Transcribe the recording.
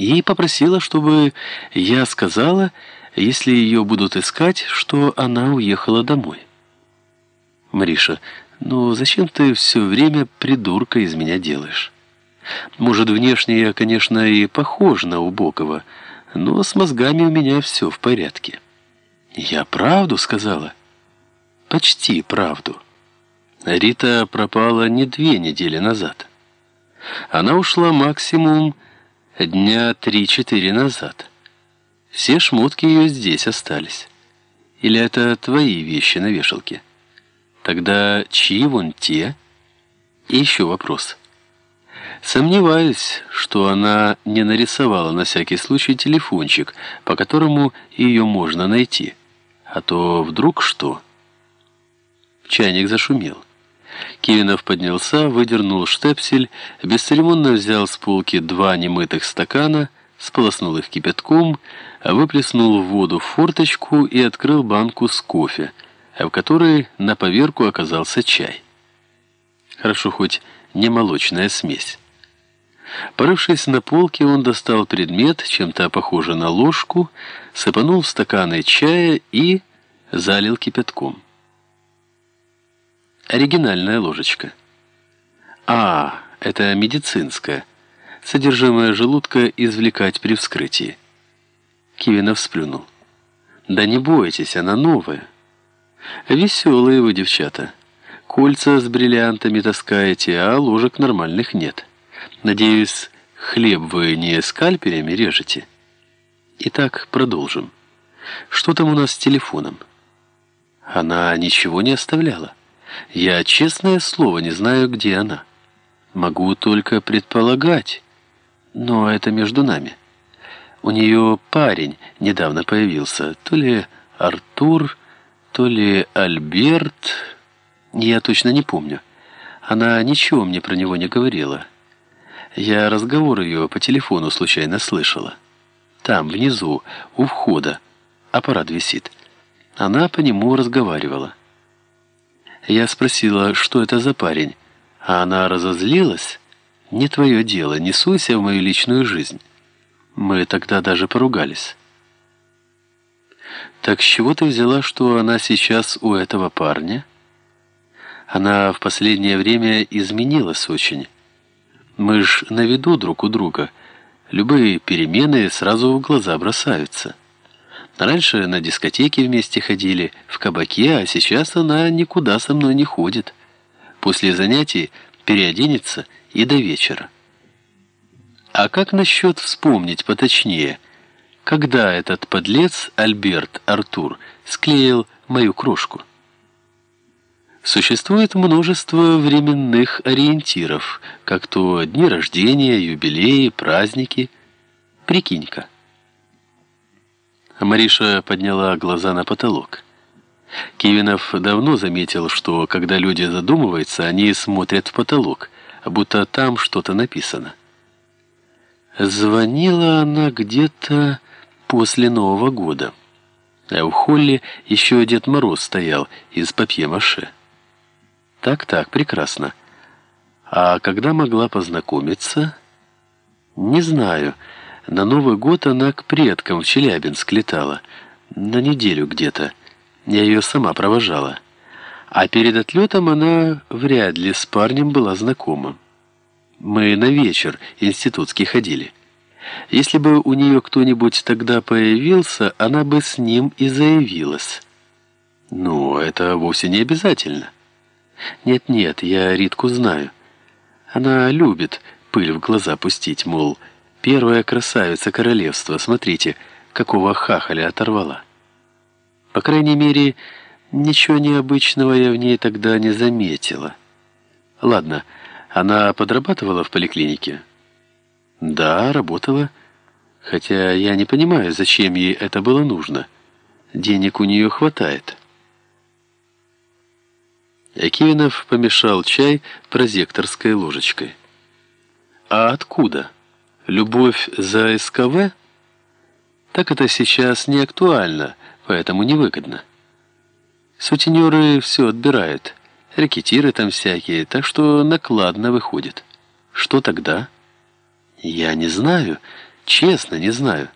и попросила, чтобы я сказала, если ее будут искать, что она уехала домой. Мариша, ну зачем ты все время придурка из меня делаешь? Может, внешне я, конечно, и похож на убогого, но с мозгами у меня все в порядке. Я правду сказала? Почти правду. Рита пропала не две недели назад. Она ушла максимум дня три-четыре назад. Все шмотки ее здесь остались. Или это твои вещи на вешалке? Тогда чьи вон те? И еще вопрос. Сомневаюсь, что она не нарисовала на всякий случай телефончик, по которому ее можно найти. А то вдруг что? Чайник зашумел. Кивинов поднялся, выдернул штепсель, бесцеремонно взял с полки два немытых стакана, сполоснул их кипятком, выплеснул в воду в форточку и открыл банку с кофе, в которой на поверку оказался чай. Хорошо хоть не молочная смесь. Порывшись на полке, он достал предмет, чем-то похожий на ложку, сыпанул в стаканы чая и залил кипятком. Оригинальная ложечка. А, это медицинская. Содержимое желудка извлекать при вскрытии. Кивинов сплюнул. Да не бойтесь, она новая. Веселые вы, девчата. Кольца с бриллиантами таскаете, а ложек нормальных нет. Надеюсь, хлеб вы не скальпелями режете? Итак, продолжим. Что там у нас с телефоном? Она ничего не оставляла. Я, честное слово, не знаю, где она. Могу только предполагать, но это между нами. У нее парень недавно появился, то ли Артур, то ли Альберт, я точно не помню. Она ничего мне про него не говорила. Я разговор ее по телефону случайно слышала. Там, внизу, у входа, аппарат висит. Она по нему разговаривала. Я спросила, что это за парень, а она разозлилась. «Не твое дело, не суйся в мою личную жизнь». Мы тогда даже поругались. «Так с чего ты взяла, что она сейчас у этого парня?» Она в последнее время изменилась очень. Мы ж на виду друг у друга. Любые перемены сразу в глаза бросаются. Раньше на дискотеке вместе ходили, в кабаке, а сейчас она никуда со мной не ходит. После занятий переоденется и до вечера. А как насчет вспомнить поточнее, когда этот подлец Альберт Артур склеил мою кружку? Существует множество временных ориентиров, как то дни рождения, юбилеи, праздники. Прикинь-ка. Мариша подняла глаза на потолок. Кивинов давно заметил, что когда люди задумываются, они смотрят в потолок, будто там что-то написано. Звонила она где-то после Нового года. А в холле еще Дед Мороз стоял из папье-маше. Так-так, прекрасно. А когда могла познакомиться? Не знаю. На Новый год она к предкам в Челябинск летала. На неделю где-то. Я ее сама провожала. А перед отлетом она вряд ли с парнем была знакома. Мы на вечер институтский ходили. Если бы у нее кто-нибудь тогда появился, она бы с ним и заявилась. Но это вовсе не обязательно. Нет-нет, я Ритку знаю. Она любит пыль в глаза пустить, мол, первая красавица королевства, смотрите, какого хахаля оторвала. По крайней мере, ничего необычного я в ней тогда не заметила. Ладно, она подрабатывала в поликлинике? Да, работала. Хотя я не понимаю, зачем ей это было нужно. Денег у нее хватает. Акивинов помешал чай прозекторской ложечкой. А откуда? Любовь за СКВ? Так это сейчас не актуально, поэтому невыгодно. Сутенеры все отбирают, рекетиры там всякие, так что накладно выходит. Что тогда? Я не знаю, Честно, не знаю.